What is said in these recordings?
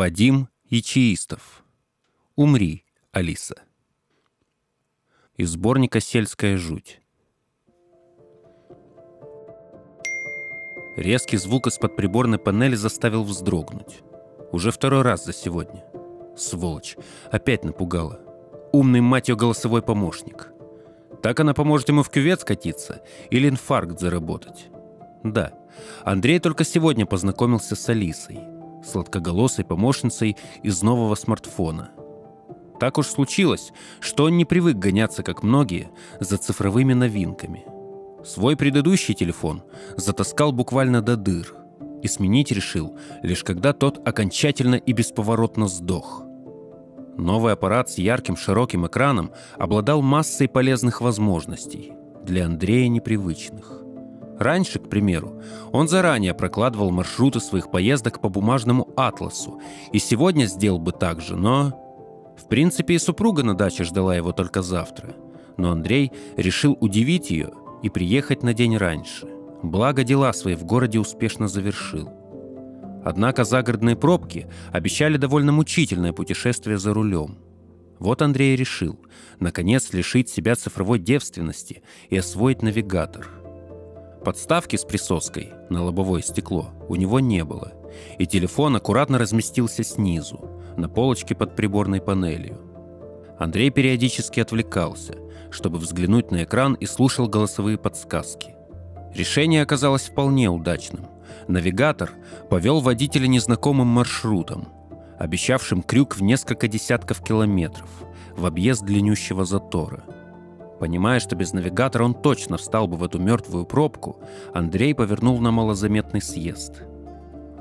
Вадим Ячеистов. Умри, Алиса. Из сборника «Сельская жуть». Резкий звук из-под приборной панели заставил вздрогнуть. Уже второй раз за сегодня. Сволочь. Опять напугала. Умный, мать ее, голосовой помощник. Так она поможет ему в кювет скатиться или инфаркт заработать. Да, Андрей только сегодня познакомился с Алисой, сладкоголосой помощницей из нового смартфона. Так уж случилось, что он не привык гоняться, как многие, за цифровыми новинками. Свой предыдущий телефон затаскал буквально до дыр и сменить решил, лишь когда тот окончательно и бесповоротно сдох. Новый аппарат с ярким широким экраном обладал массой полезных возможностей, для Андрея непривычных. Раньше, к примеру, он заранее прокладывал маршруты своих поездок по бумажному атласу, и сегодня сделал бы так же, но... В принципе, и супруга на даче ждала его только завтра. Но Андрей решил удивить ее и приехать на день раньше. Благо дела свои в городе успешно завершил. Однако загородные пробки обещали довольно мучительное путешествие за рулем. Вот Андрей решил, наконец, лишить себя цифровой девственности и освоить навигатор – Подставки с присоской на лобовое стекло у него не было, и телефон аккуратно разместился снизу, на полочке под приборной панелью. Андрей периодически отвлекался, чтобы взглянуть на экран и слушал голосовые подсказки. Решение оказалось вполне удачным. Навигатор повел водителя незнакомым маршрутом, обещавшим крюк в несколько десятков километров, в объезд длиннющего затора – Понимая, что без навигатора он точно встал бы в эту мертвую пробку, Андрей повернул на малозаметный съезд.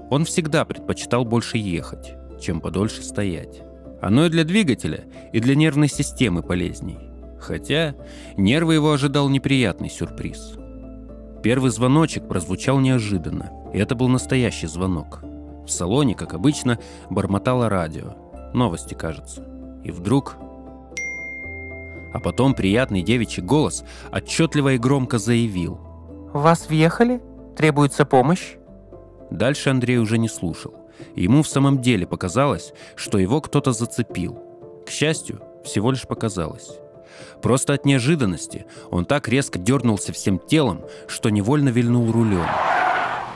Он всегда предпочитал больше ехать, чем подольше стоять. Оно и для двигателя, и для нервной системы полезней. Хотя нервы его ожидал неприятный сюрприз. Первый звоночек прозвучал неожиданно, и это был настоящий звонок. В салоне, как обычно, бормотало радио. Новости, кажется. И вдруг а потом приятный девичий голос отчетливо и громко заявил. «Вас въехали? Требуется помощь?» Дальше Андрей уже не слушал. Ему в самом деле показалось, что его кто-то зацепил. К счастью, всего лишь показалось. Просто от неожиданности он так резко дернулся всем телом, что невольно вильнул рулем.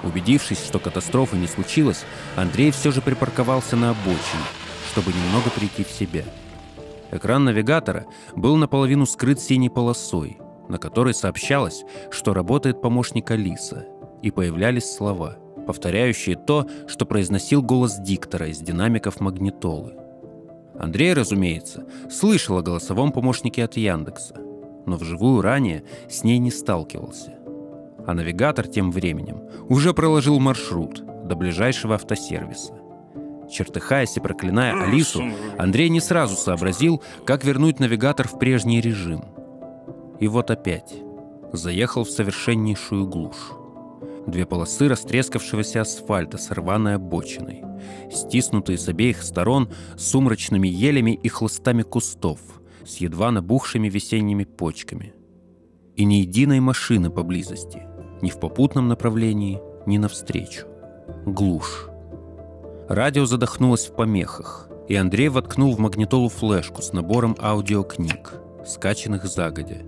Убедившись, что катастрофы не случилось, Андрей все же припарковался на обочине, чтобы немного прийти в себя – Экран навигатора был наполовину скрыт синей полосой, на которой сообщалось, что работает помощник Алиса, и появлялись слова, повторяющие то, что произносил голос диктора из динамиков магнитолы. Андрей, разумеется, слышал о голосовом помощнике от Яндекса, но вживую ранее с ней не сталкивался. А навигатор тем временем уже проложил маршрут до ближайшего автосервиса. Чертыхаясь и проклиная Алису, Андрей не сразу сообразил, как вернуть навигатор в прежний режим. И вот опять. Заехал в совершеннейшую глушь. Две полосы растрескавшегося асфальта с рваной обочиной, стиснутые с обеих сторон сумрачными елями и хлыстами кустов, с едва набухшими весенними почками. И ни единой машины поблизости, ни в попутном направлении, ни навстречу. Глушь. Радио задохнулось в помехах, и Андрей воткнул в магнитолу флешку с набором аудиокниг, скачанных загодя.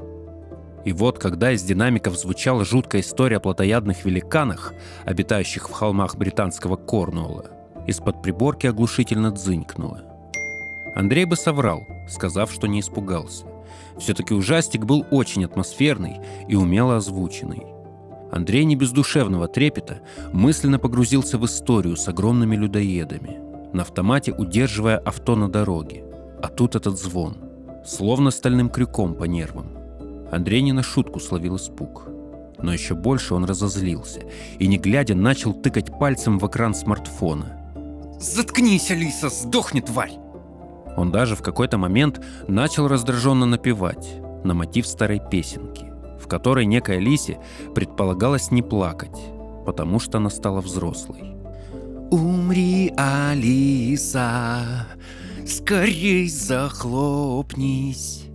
И вот, когда из динамиков звучала жуткая история о плотоядных великанах, обитающих в холмах британского Корнуолла, из-под приборки оглушительно дзынькнуло. Андрей бы соврал, сказав, что не испугался. Все-таки ужастик был очень атмосферный и умело озвученный. Андрей не без душевного трепета мысленно погрузился в историю с огромными людоедами, на автомате удерживая авто на дороге. А тут этот звон, словно стальным крюком по нервам. Андрей не на шутку словил испуг. Но еще больше он разозлился и, не глядя, начал тыкать пальцем в экран смартфона. «Заткнись, Алиса, сдохни, тварь!» Он даже в какой-то момент начал раздраженно напевать на мотив старой песенки в которой некой Алисе предполагалось не плакать, потому что она стала взрослой. «Умри, Алиса, скорей захлопнись!»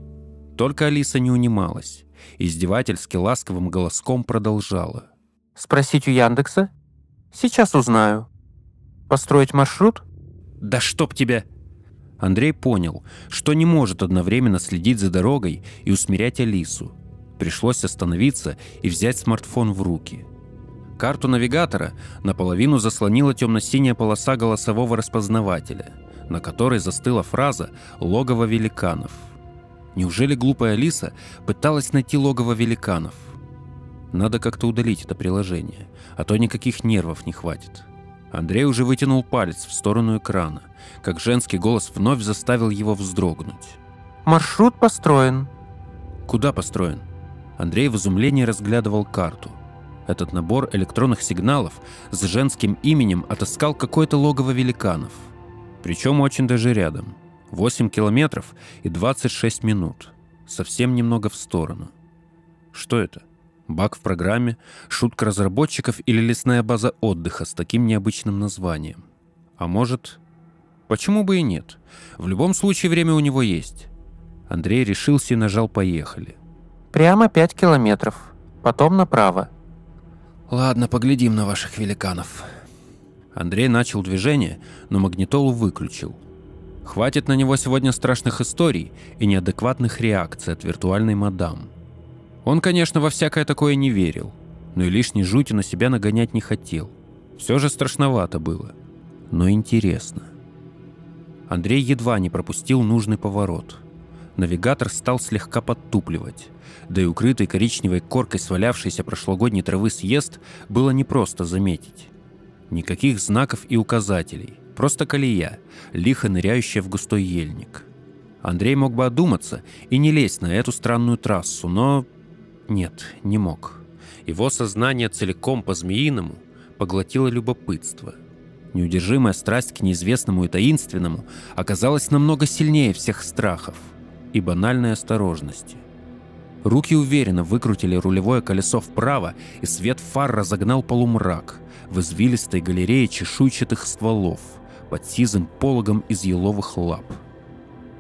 Только Алиса не унималась, издевательски ласковым голоском продолжала. «Спросить у Яндекса? Сейчас узнаю. Построить маршрут? Да чтоб тебя!» Андрей понял, что не может одновременно следить за дорогой и усмирять Алису. Пришлось остановиться и взять смартфон в руки. Карту навигатора наполовину заслонила темно-синяя полоса голосового распознавателя, на которой застыла фраза «Логово великанов». Неужели глупая Алиса пыталась найти логово великанов? Надо как-то удалить это приложение, а то никаких нервов не хватит. Андрей уже вытянул палец в сторону экрана, как женский голос вновь заставил его вздрогнуть. Маршрут построен. Куда построен? Андрей в изумлении разглядывал карту. Этот набор электронных сигналов с женским именем отыскал какое-то логово великанов. Причем очень даже рядом. 8 километров и 26 минут. Совсем немного в сторону. Что это? Баг в программе, шутка разработчиков или лесная база отдыха с таким необычным названием. А может... Почему бы и нет? В любом случае время у него есть. Андрей решился и нажал «Поехали». Прямо 5 километров. Потом направо. Ладно, поглядим на ваших великанов. Андрей начал движение, но магнитолу выключил. Хватит на него сегодня страшных историй и неадекватных реакций от виртуальной мадам. Он, конечно, во всякое такое не верил, но и лишней жути на себя нагонять не хотел. Все же страшновато было, но интересно. Андрей едва не пропустил нужный поворот. Навигатор стал слегка подтупливать, да и укрытый коричневой коркой свалявшейся прошлогодней травы съезд было непросто заметить. Никаких знаков и указателей, просто колея, лихо ныряющая в густой ельник. Андрей мог бы одуматься и не лезть на эту странную трассу, но нет, не мог. Его сознание целиком по-змеиному поглотило любопытство. Неудержимая страсть к неизвестному и таинственному оказалась намного сильнее всех страхов и банальной осторожности. Руки уверенно выкрутили рулевое колесо вправо, и свет фар разогнал полумрак в извилистой галерее чешуйчатых стволов под сизым пологом из еловых лап.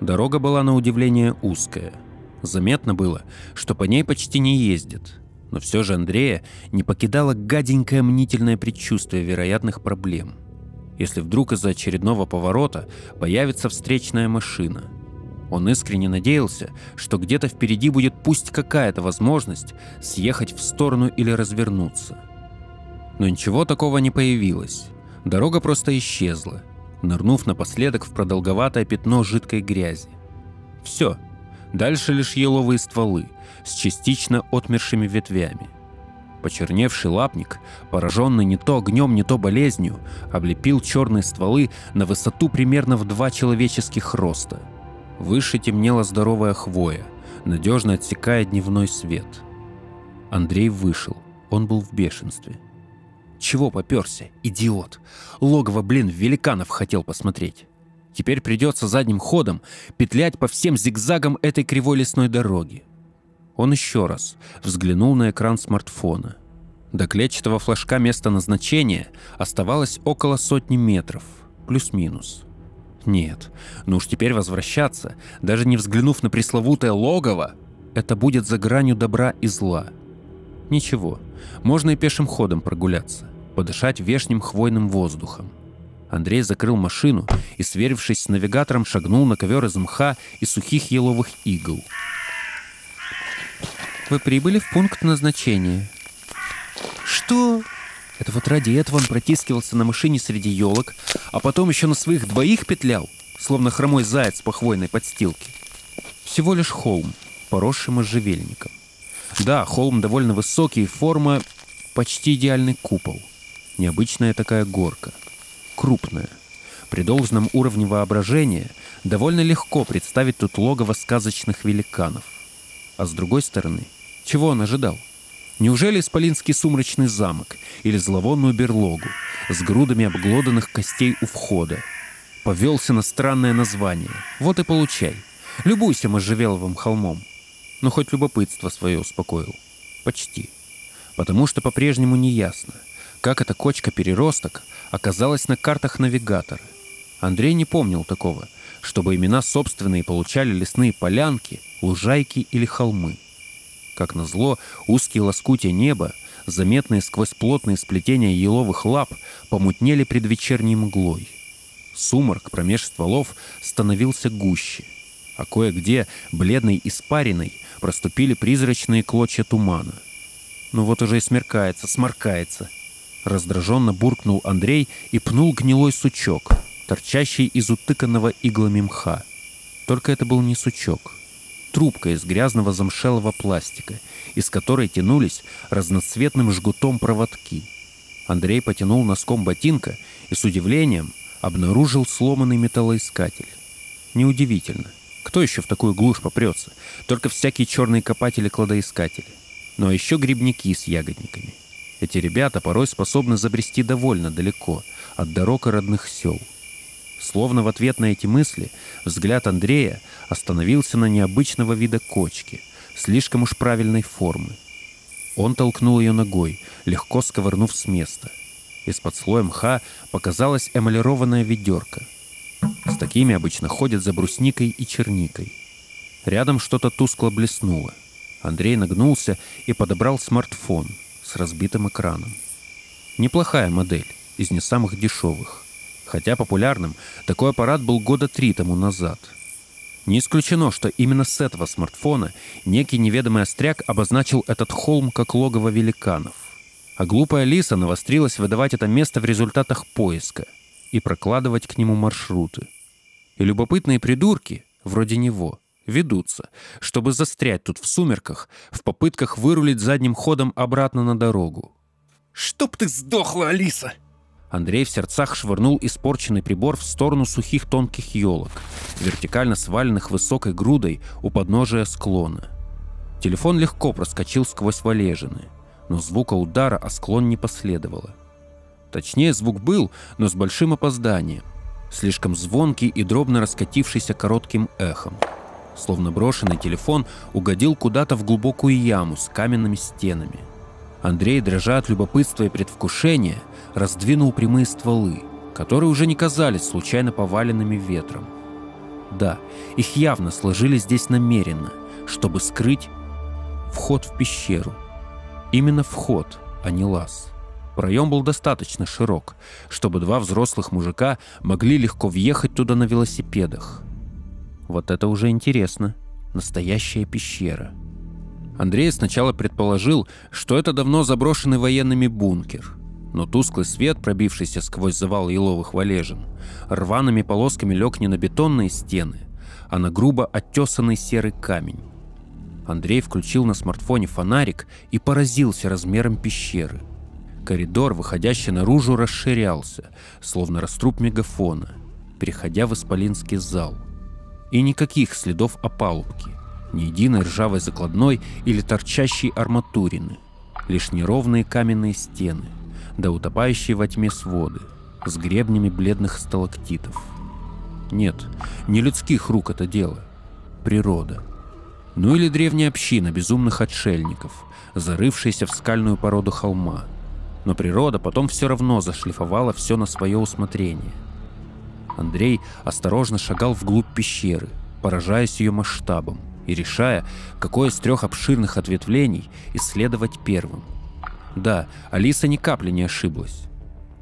Дорога была на удивление узкая – Заметно было, что по ней почти не ездит. Но все же Андрея не покидало гаденькое мнительное предчувствие вероятных проблем. Если вдруг из-за очередного поворота появится встречная машина. Он искренне надеялся, что где-то впереди будет пусть какая-то возможность съехать в сторону или развернуться. Но ничего такого не появилось. Дорога просто исчезла, нырнув напоследок в продолговатое пятно жидкой грязи. Все, Дальше лишь еловые стволы с частично отмершими ветвями. Почерневший лапник, пораженный не то огнем, не то болезнью, облепил черные стволы на высоту примерно в два человеческих роста. Выше темнела здоровая хвоя, надежно отсекая дневной свет. Андрей вышел. Он был в бешенстве. Чего поперся, идиот? Логово, блин, великанов хотел посмотреть. Теперь придется задним ходом петлять по всем зигзагам этой кривой лесной дороги. Он еще раз взглянул на экран смартфона. До клетчатого флажка места назначения оставалось около сотни метров, плюс-минус. Нет, ну уж теперь возвращаться, даже не взглянув на пресловутое логово, это будет за гранью добра и зла. Ничего, можно и пешим ходом прогуляться, подышать вешним хвойным воздухом. Андрей закрыл машину и, сверившись с навигатором, шагнул на ковер из мха и сухих еловых игл. Вы прибыли в пункт назначения. Что? Это вот ради этого он протискивался на машине среди елок, а потом еще на своих двоих петлял, словно хромой заяц по хвойной подстилке. Всего лишь холм, поросший можжевельником. Да, холм довольно высокий, форма почти идеальный купол. Необычная такая горка — крупная. При должном уровне воображения довольно легко представить тут логово сказочных великанов. А с другой стороны, чего он ожидал? Неужели Исполинский сумрачный замок или зловонную берлогу с грудами обглоданных костей у входа? Повелся на странное название. Вот и получай. Любуйся можжевеловым холмом. Но хоть любопытство свое успокоил. Почти. Потому что по-прежнему не ясно, как эта кочка-переросток оказалась на картах навигатора. Андрей не помнил такого, чтобы имена собственные получали лесные полянки, лужайки или холмы. Как назло, узкие лоскутия неба, заметные сквозь плотные сплетения еловых лап, помутнели предвечерней мглой. Сумрак промеж стволов становился гуще, а кое-где бледной испариной проступили призрачные клочья тумана. Ну вот уже и смеркается, сморкается. Раздраженно буркнул Андрей и пнул гнилой сучок, торчащий из утыканного иглами мха. Только это был не сучок. Трубка из грязного замшелого пластика, из которой тянулись разноцветным жгутом проводки. Андрей потянул носком ботинка и с удивлением обнаружил сломанный металлоискатель. Неудивительно. Кто еще в такую глушь попрется? Только всякие черные копатели-кладоискатели. Ну а еще грибники с ягодниками. Эти ребята порой способны забрести довольно далеко от дорог и родных сел. Словно в ответ на эти мысли взгляд Андрея остановился на необычного вида кочки, слишком уж правильной формы. Он толкнул ее ногой, легко сковырнув с места. Из-под слоя мха показалась эмалированная ведерко. С такими обычно ходят за брусникой и черникой. Рядом что-то тускло блеснуло. Андрей нагнулся и подобрал смартфон с разбитым экраном. Неплохая модель, из не самых дешевых. Хотя популярным такой аппарат был года три тому назад. Не исключено, что именно с этого смартфона некий неведомый остряк обозначил этот холм как логово великанов – а глупая Лиса навострилась выдавать это место в результатах поиска и прокладывать к нему маршруты. И любопытные придурки, вроде него, ведутся, чтобы застрять тут в сумерках в попытках вырулить задним ходом обратно на дорогу. «Чтоб ты сдохла, Алиса!» Андрей в сердцах швырнул испорченный прибор в сторону сухих тонких елок, вертикально сваленных высокой грудой у подножия склона. Телефон легко проскочил сквозь валежины — но звука удара о склон не последовало. Точнее, звук был, но с большим опозданием. Слишком звонкий и дробно раскатившийся коротким эхом. Словно брошенный телефон угодил куда-то в глубокую яму с каменными стенами. Андрей, дрожа от любопытства и предвкушения, раздвинул прямые стволы, которые уже не казались случайно поваленными ветром. Да, их явно сложили здесь намеренно, чтобы скрыть вход в пещеру – Именно вход, а не лаз. Проем был достаточно широк, чтобы два взрослых мужика могли легко въехать туда на велосипедах. Вот это уже интересно. Настоящая пещера. Андрей сначала предположил, что это давно заброшенный военными бункер. Но тусклый свет, пробившийся сквозь завал еловых валежин, рваными полосками лег не на бетонные стены, а на грубо оттесанный серый камень. Андрей включил на смартфоне фонарик и поразился размером пещеры. Коридор, выходящий наружу, расширялся, словно раструб мегафона, переходя в исполинский зал. И никаких следов опалубки, ни единой ржавой закладной или торчащей арматурины, лишь неровные каменные стены, да утопающие во тьме своды, с гребнями бледных сталактитов. Нет, не людских рук это дело. Природа. Ну или древняя община безумных отшельников, зарывшаяся в скальную породу холма. Но природа потом все равно зашлифовала все на свое усмотрение. Андрей осторожно шагал вглубь пещеры, поражаясь ее масштабом и решая, какое из трех обширных ответвлений исследовать первым. Да, Алиса ни капли не ошиблась.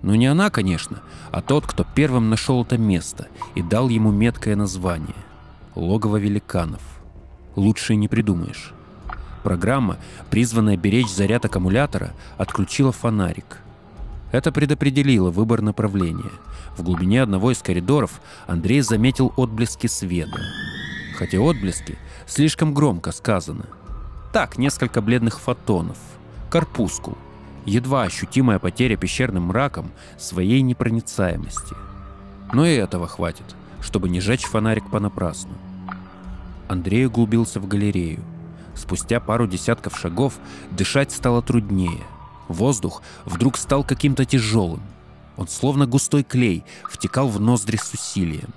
Но не она, конечно, а тот, кто первым нашел это место и дал ему меткое название – логово великанов – лучше не придумаешь. Программа, призванная беречь заряд аккумулятора, отключила фонарик. Это предопределило выбор направления. В глубине одного из коридоров Андрей заметил отблески света. Хотя отблески слишком громко сказано. Так, несколько бледных фотонов. Корпускул. Едва ощутимая потеря пещерным мраком своей непроницаемости. Но и этого хватит, чтобы не жечь фонарик понапрасну. Андрей углубился в галерею. Спустя пару десятков шагов дышать стало труднее. Воздух вдруг стал каким-то тяжелым. Он словно густой клей втекал в ноздри с усилием.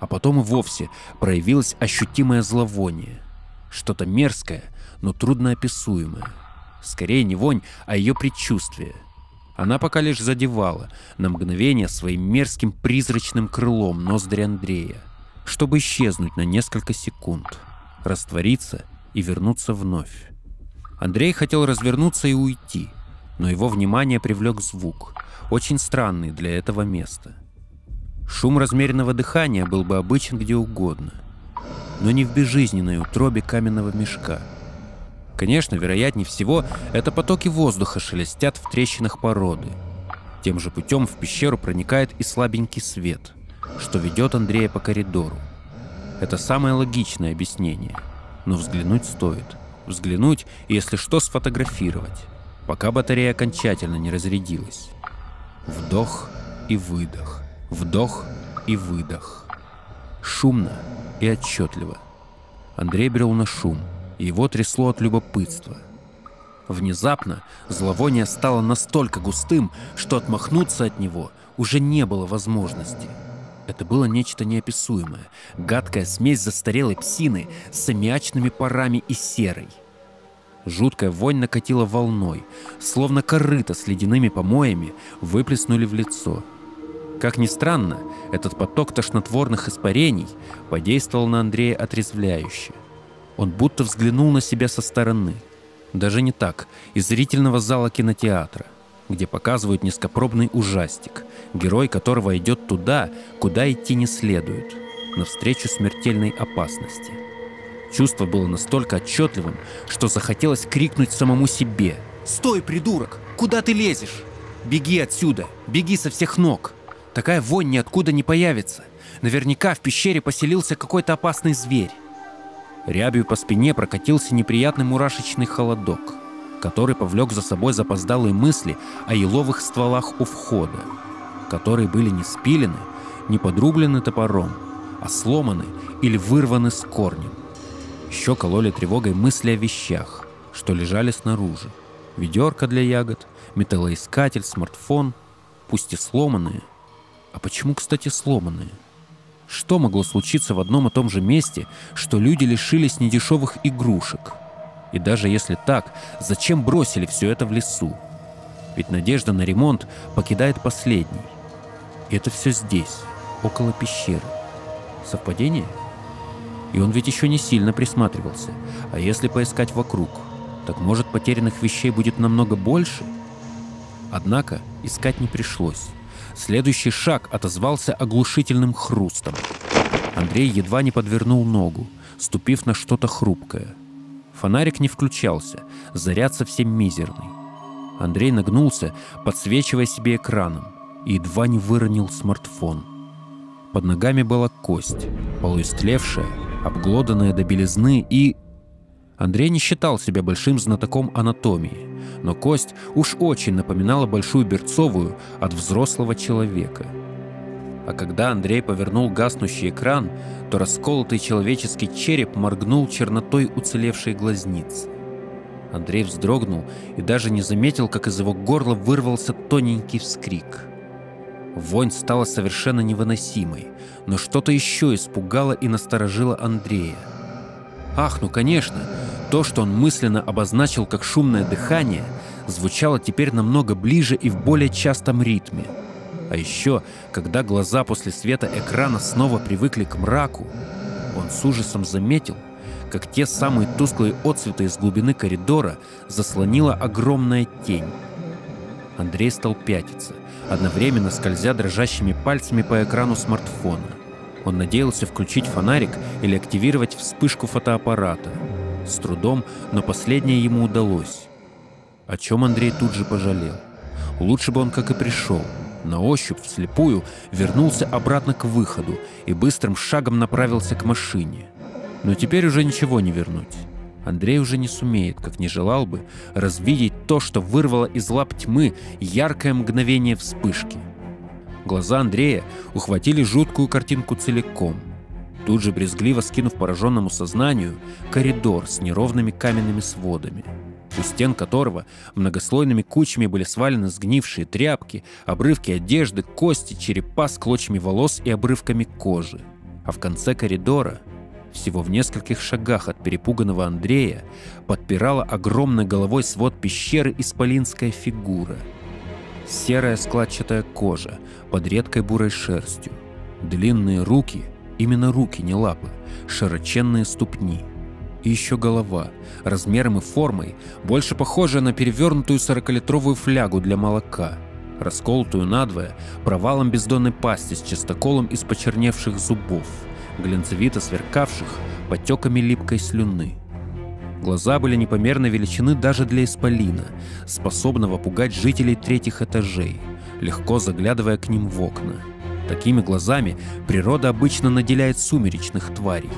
А потом и вовсе проявилось ощутимое зловоние. Что-то мерзкое, но трудноописуемое. Скорее не вонь, а ее предчувствие. Она пока лишь задевала на мгновение своим мерзким призрачным крылом ноздри Андрея чтобы исчезнуть на несколько секунд, раствориться и вернуться вновь. Андрей хотел развернуться и уйти, но его внимание привлек звук, очень странный для этого места. Шум размеренного дыхания был бы обычен где угодно, но не в безжизненной утробе каменного мешка. Конечно, вероятнее всего, это потоки воздуха шелестят в трещинах породы. Тем же путем в пещеру проникает и слабенький свет, что ведет Андрея по коридору. Это самое логичное объяснение, но взглянуть стоит. Взглянуть и, если что, сфотографировать, пока батарея окончательно не разрядилась. Вдох и выдох. Вдох и выдох. Шумно и отчетливо. Андрей брел на шум, его трясло от любопытства. Внезапно зловоние стало настолько густым, что отмахнуться от него уже не было возможности. Это было нечто неописуемое, гадкая смесь застарелой псины с аммиачными парами и серой. Жуткая вонь накатила волной, словно корыто с ледяными помоями выплеснули в лицо – как ни странно, этот поток тошнотворных испарений подействовал на Андрея отрезвляюще. Он будто взглянул на себя со стороны. Даже не так, из зрительного зала кинотеатра, где показывают низкопробный ужастик, герой которого идет туда, куда идти не следует, навстречу смертельной опасности. Чувство было настолько отчетливым, что захотелось крикнуть самому себе. «Стой, придурок! Куда ты лезешь? Беги отсюда! Беги со всех ног!» Такая вонь ниоткуда не появится. Наверняка в пещере поселился какой-то опасный зверь. Рябью по спине прокатился неприятный мурашечный холодок, который повлек за собой запоздалые мысли о еловых стволах у входа, которые были не спилены, не подрублены топором, а сломаны или вырваны с корнем. Еще кололи тревогой мысли о вещах, что лежали снаружи. Ведерко для ягод, металлоискатель, смартфон, пусть и сломанные, а почему, кстати, сломанные? Что могло случиться в одном и том же месте, что люди лишились недешевых игрушек? И даже если так, зачем бросили все это в лесу? Ведь надежда на ремонт покидает последний. И это все здесь, около пещеры. Совпадение? И он ведь еще не сильно присматривался. А если поискать вокруг, так может потерянных вещей будет намного больше? Однако искать не пришлось. Следующий шаг отозвался оглушительным хрустом. Андрей едва не подвернул ногу, ступив на что-то хрупкое. Фонарик не включался, заряд совсем мизерный. Андрей нагнулся, подсвечивая себе экраном, и едва не выронил смартфон. Под ногами была кость, полуистлевшая, обглоданная до белизны и... Андрей не считал себя большим знатоком анатомии, но кость уж очень напоминала большую берцовую от взрослого человека. А когда Андрей повернул гаснущий экран, то расколотый человеческий череп моргнул чернотой уцелевшей глазницы. Андрей вздрогнул и даже не заметил, как из его горла вырвался тоненький вскрик. Вонь стала совершенно невыносимой, но что-то еще испугало и насторожило Андрея. Ах, ну конечно, то, что он мысленно обозначил как шумное дыхание, звучало теперь намного ближе и в более частом ритме. А еще, когда глаза после света экрана снова привыкли к мраку, он с ужасом заметил, как те самые тусклые отцветы из глубины коридора заслонила огромная тень. Андрей стал пятиться, одновременно скользя дрожащими пальцами по экрану смартфона. Он надеялся включить фонарик или активировать вспышку фотоаппарата – с трудом, но последнее ему удалось. О чем Андрей тут же пожалел. Лучше бы он, как и пришел, на ощупь, вслепую, вернулся обратно к выходу и быстрым шагом направился к машине. Но теперь уже ничего не вернуть. Андрей уже не сумеет, как не желал бы, развидеть то, что вырвало из лап тьмы яркое мгновение вспышки. Глаза Андрея ухватили жуткую картинку целиком – Тут же брезгливо скинув пораженному сознанию коридор с неровными каменными сводами, у стен которого многослойными кучами были свалены сгнившие тряпки, обрывки одежды, кости, черепа с клочьями волос и обрывками кожи. А в конце коридора, всего в нескольких шагах от перепуганного Андрея, подпирала огромной головой свод пещеры исполинская фигура. Серая складчатая кожа под редкой бурой шерстью, длинные руки — Именно руки, не лапы, широченные ступни. И еще голова, размером и формой, больше похожая на перевернутую 40-литровую флягу для молока. расколотую надвое провалом бездонной пасти с чистоколом из почерневших зубов, глинцевито сверкавших потеками липкой слюны. Глаза были непомерно величины даже для исполина, способного пугать жителей третьих этажей, легко заглядывая к ним в окна. Такими глазами природа обычно наделяет сумеречных тварей.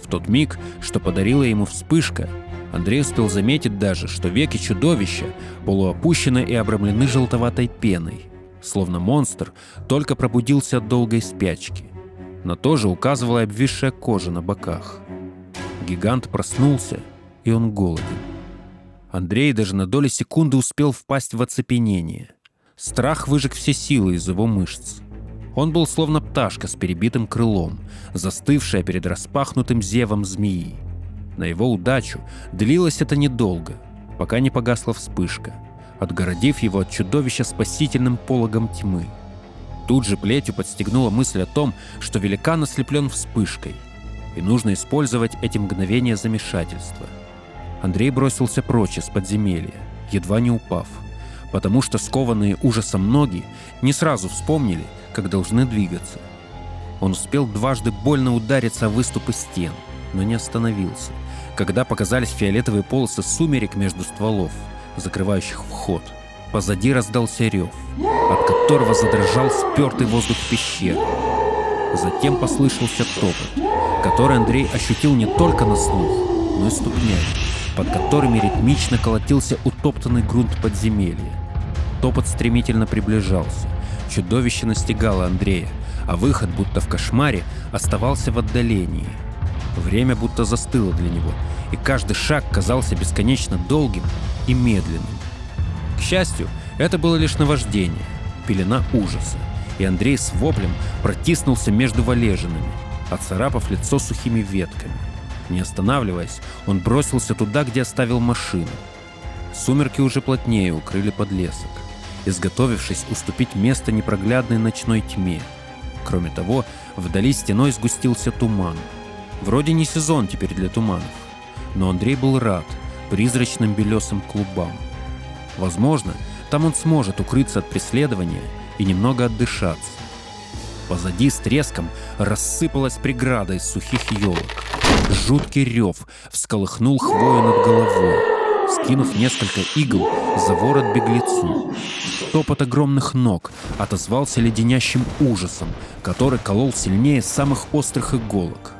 В тот миг, что подарила ему вспышка, Андрей успел заметить даже, что веки чудовища полуопущены и обрамлены желтоватой пеной, словно монстр только пробудился от долгой спячки. На то же указывала обвисшая кожа на боках. Гигант проснулся, и он голоден. Андрей даже на доли секунды успел впасть в оцепенение. Страх выжег все силы из его мышц. Он был словно пташка с перебитым крылом, застывшая перед распахнутым зевом змеи. На его удачу длилось это недолго, пока не погасла вспышка, отгородив его от чудовища спасительным пологом тьмы. Тут же плетью подстегнула мысль о том, что великан ослеплен вспышкой, и нужно использовать эти мгновения замешательства. Андрей бросился прочь из подземелья, едва не упав, потому что скованные ужасом ноги не сразу вспомнили, как должны двигаться. Он успел дважды больно удариться о выступы стен, но не остановился, когда показались фиолетовые полосы сумерек между стволов, закрывающих вход. Позади раздался рев, от которого задрожал спертый воздух пещеры. Затем послышался топот, который Андрей ощутил не только на слух, но и ступнями, под которыми ритмично колотился утоптанный грунт подземелья. Топот стремительно приближался. Чудовище настигало Андрея, а выход, будто в кошмаре, оставался в отдалении – Время будто застыло для него, и каждый шаг казался бесконечно долгим и медленным. К счастью, это было лишь наваждение, пелена ужаса, и Андрей с воплем протиснулся между валежинами, отцарапав лицо сухими ветками. Не останавливаясь, он бросился туда, где оставил машину. Сумерки уже плотнее укрыли подлесок, изготовившись уступить место непроглядной ночной тьме. Кроме того, вдали стеной сгустился туман — Вроде не сезон теперь для туманов, но Андрей был рад призрачным белесым клубам. Возможно, там он сможет укрыться от преследования и немного отдышаться. Позади с треском рассыпалась преграда из сухих елок. Жуткий рев всколыхнул хвою над головой, скинув несколько игл за ворот беглецу. Топот огромных ног отозвался леденящим ужасом, который колол сильнее самых острых иголок.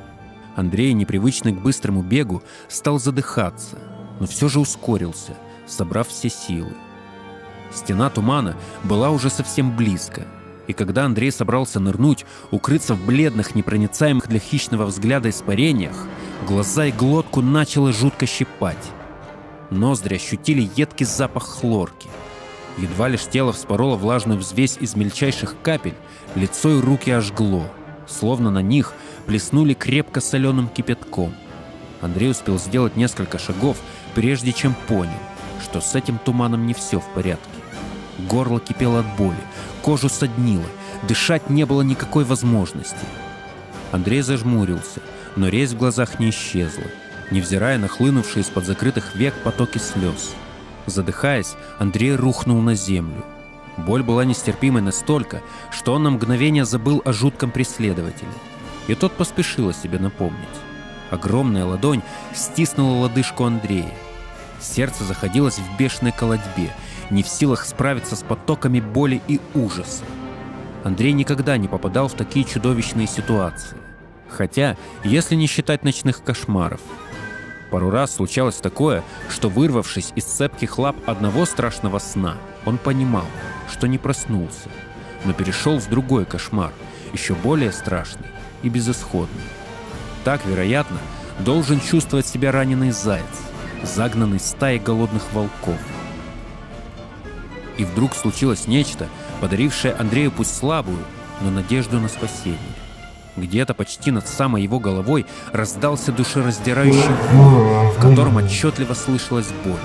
Андрей, непривычный к быстрому бегу, стал задыхаться, но все же ускорился, собрав все силы. Стена тумана была уже совсем близко, и когда Андрей собрался нырнуть, укрыться в бледных, непроницаемых для хищного взгляда испарениях, глаза и глотку начало жутко щипать. Ноздри ощутили едкий запах хлорки. Едва лишь тело вспороло влажную взвесь из мельчайших капель, лицо и руки ожгло, словно на них плеснули крепко соленым кипятком. Андрей успел сделать несколько шагов, прежде чем понял, что с этим туманом не все в порядке. Горло кипело от боли, кожу соднило, дышать не было никакой возможности. Андрей зажмурился, но резь в глазах не исчезла, невзирая на хлынувшие из-под закрытых век потоки слез. Задыхаясь, Андрей рухнул на землю. Боль была нестерпимой настолько, что он на мгновение забыл о жутком преследователе – и тот поспешил о себе напомнить. Огромная ладонь стиснула лодыжку Андрея. Сердце заходилось в бешеной колодьбе, не в силах справиться с потоками боли и ужаса. Андрей никогда не попадал в такие чудовищные ситуации. Хотя, если не считать ночных кошмаров. Пару раз случалось такое, что вырвавшись из цепких лап одного страшного сна, он понимал, что не проснулся, но перешел в другой кошмар, еще более страшный и безысходный. Так, вероятно, должен чувствовать себя раненый заяц, загнанный стаей голодных волков. И вдруг случилось нечто, подарившее Андрею пусть слабую, но надежду на спасение. Где-то почти над самой его головой раздался душераздирающий вой, в котором отчетливо слышалась боль.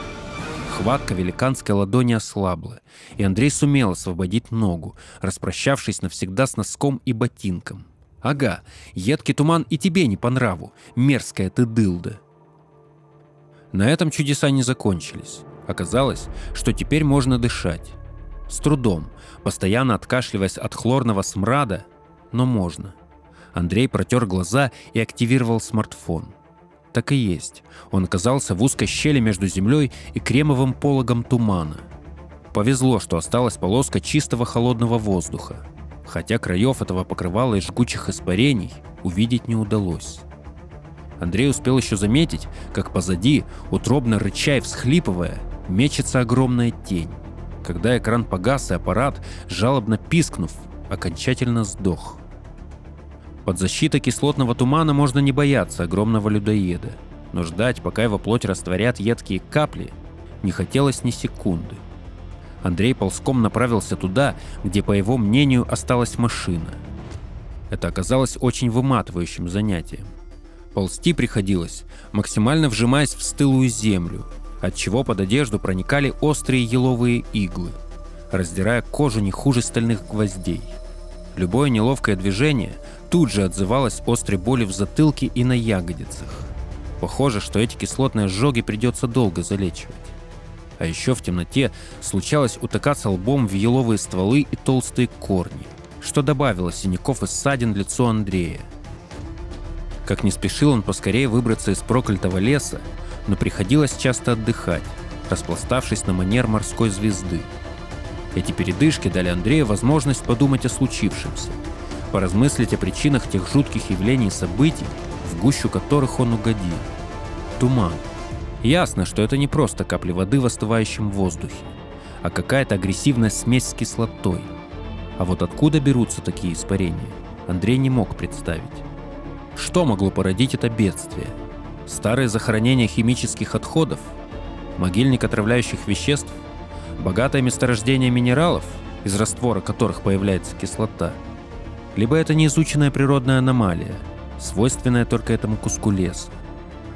Хватка великанской ладони ослабла, и Андрей сумел освободить ногу, распрощавшись навсегда с носком и ботинком. Ага, едкий туман и тебе не по нраву, мерзкая ты дылда. На этом чудеса не закончились. Оказалось, что теперь можно дышать. С трудом, постоянно откашливаясь от хлорного смрада, но можно. Андрей протер глаза и активировал смартфон. Так и есть. Он оказался в узкой щели между землей и кремовым пологом тумана. Повезло, что осталась полоска чистого холодного воздуха. Хотя краев этого покрывала и жгучих испарений увидеть не удалось. Андрей успел еще заметить, как позади, утробно рыча и всхлипывая, мечется огромная тень. Когда экран погас и аппарат, жалобно пискнув, окончательно сдох. Под защитой кислотного тумана можно не бояться огромного людоеда, но ждать, пока его плоть растворят едкие капли, не хотелось ни секунды. Андрей ползком направился туда, где, по его мнению, осталась машина. Это оказалось очень выматывающим занятием. Ползти приходилось, максимально вжимаясь в стылую землю, отчего под одежду проникали острые еловые иглы, раздирая кожу не хуже стальных гвоздей. Любое неловкое движение тут же отзывалось острой боли в затылке и на ягодицах. Похоже, что эти кислотные ожоги придется долго залечивать. А еще в темноте случалось утыкаться лбом в еловые стволы и толстые корни, что добавило синяков и ссадин лицу Андрея. Как не спешил он поскорее выбраться из проклятого леса, но приходилось часто отдыхать, распластавшись на манер морской звезды. Эти передышки дали Андрею возможность подумать о случившемся, поразмыслить о причинах тех жутких явлений и событий, в гущу которых он угодил. Туман. Ясно, что это не просто капли воды в остывающем воздухе, а какая-то агрессивная смесь с кислотой. А вот откуда берутся такие испарения, Андрей не мог представить. Что могло породить это бедствие? Старые захоронения химических отходов? Могильник отравляющих веществ? Богатое месторождение минералов, из раствора которых появляется кислота? Либо это неизученная природная аномалия, свойственная только этому куску леса?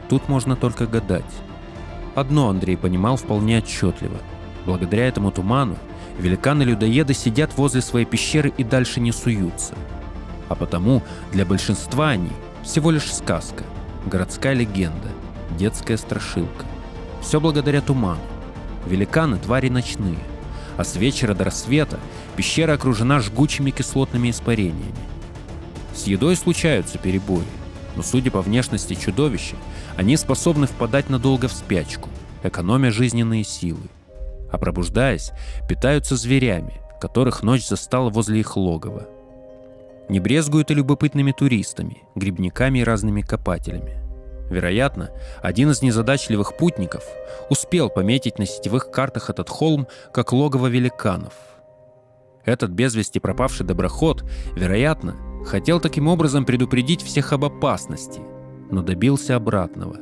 Тут можно только гадать. Одно Андрей понимал вполне отчетливо. Благодаря этому туману великаны-людоеды сидят возле своей пещеры и дальше не суются. А потому для большинства они всего лишь сказка, городская легенда, детская страшилка. Все благодаря туману. Великаны – твари ночные, а с вечера до рассвета пещера окружена жгучими кислотными испарениями. С едой случаются перебои, но судя по внешности чудовища, они способны впадать надолго в спячку, экономя жизненные силы. А пробуждаясь, питаются зверями, которых ночь застала возле их логова – не брезгуют и любопытными туристами, грибниками и разными копателями. Вероятно, один из незадачливых путников успел пометить на сетевых картах этот холм как логово великанов. Этот без вести пропавший доброход, вероятно, хотел таким образом предупредить всех об опасности, но добился обратного.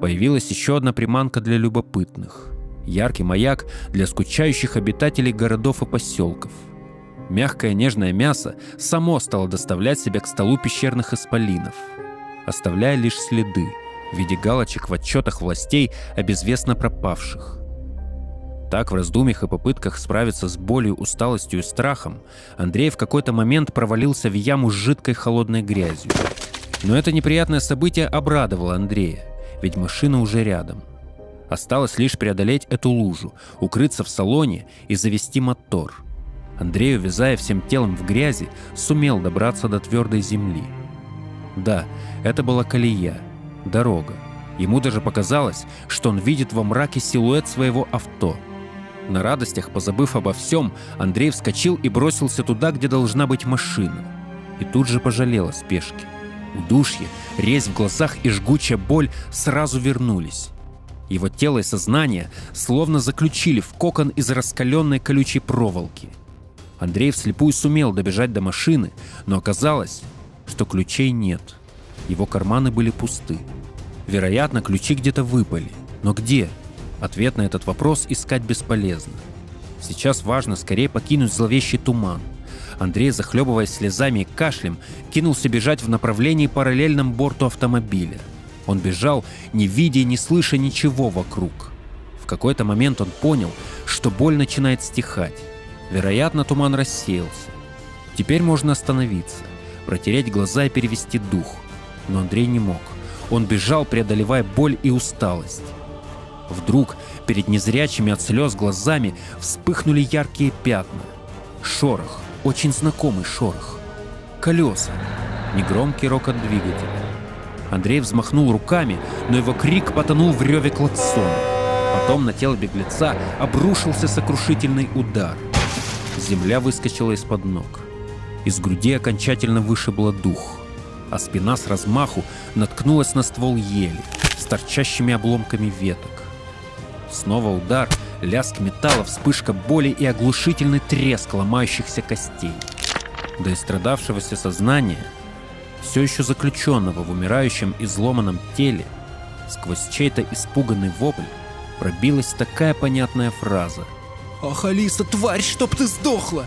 Появилась еще одна приманка для любопытных. Яркий маяк для скучающих обитателей городов и поселков – Мягкое нежное мясо само стало доставлять себя к столу пещерных исполинов, оставляя лишь следы в виде галочек в отчетах властей о безвестно пропавших. Так, в раздумьях и попытках справиться с болью, усталостью и страхом, Андрей в какой-то момент провалился в яму с жидкой холодной грязью. Но это неприятное событие обрадовало Андрея, ведь машина уже рядом. Осталось лишь преодолеть эту лужу, укрыться в салоне и завести мотор – Андрей, увязая всем телом в грязи, сумел добраться до твердой земли. Да, это была колея, дорога. Ему даже показалось, что он видит во мраке силуэт своего авто. На радостях, позабыв обо всем, Андрей вскочил и бросился туда, где должна быть машина. И тут же пожалел о спешке. Удушье, резь в глазах и жгучая боль сразу вернулись. Его тело и сознание словно заключили в кокон из раскаленной колючей проволоки – Андрей вслепую сумел добежать до машины, но оказалось, что ключей нет. Его карманы были пусты. Вероятно, ключи где-то выпали. Но где? Ответ на этот вопрос искать бесполезно. Сейчас важно скорее покинуть зловещий туман. Андрей, захлебываясь слезами и кашлем, кинулся бежать в направлении параллельном борту автомобиля. Он бежал, не видя и не слыша ничего вокруг. В какой-то момент он понял, что боль начинает стихать. Вероятно, туман рассеялся. Теперь можно остановиться, протереть глаза и перевести дух. Но Андрей не мог. Он бежал, преодолевая боль и усталость. Вдруг перед незрячими от слез глазами вспыхнули яркие пятна. Шорох, очень знакомый шорох. Колеса. Негромкий рокот двигателя. Андрей взмахнул руками, но его крик потонул в реве клаксона. Потом на тело беглеца обрушился сокрушительный удар. Земля выскочила из-под ног. Из груди окончательно вышибло дух, а спина с размаху наткнулась на ствол ели с торчащими обломками веток. Снова удар, лязг металла, вспышка боли и оглушительный треск ломающихся костей. До истрадавшегося сознания, все еще заключенного в умирающем изломанном теле, сквозь чей-то испуганный вопль пробилась такая понятная фраза. Ах, Алиса, тварь, чтоб ты сдохла!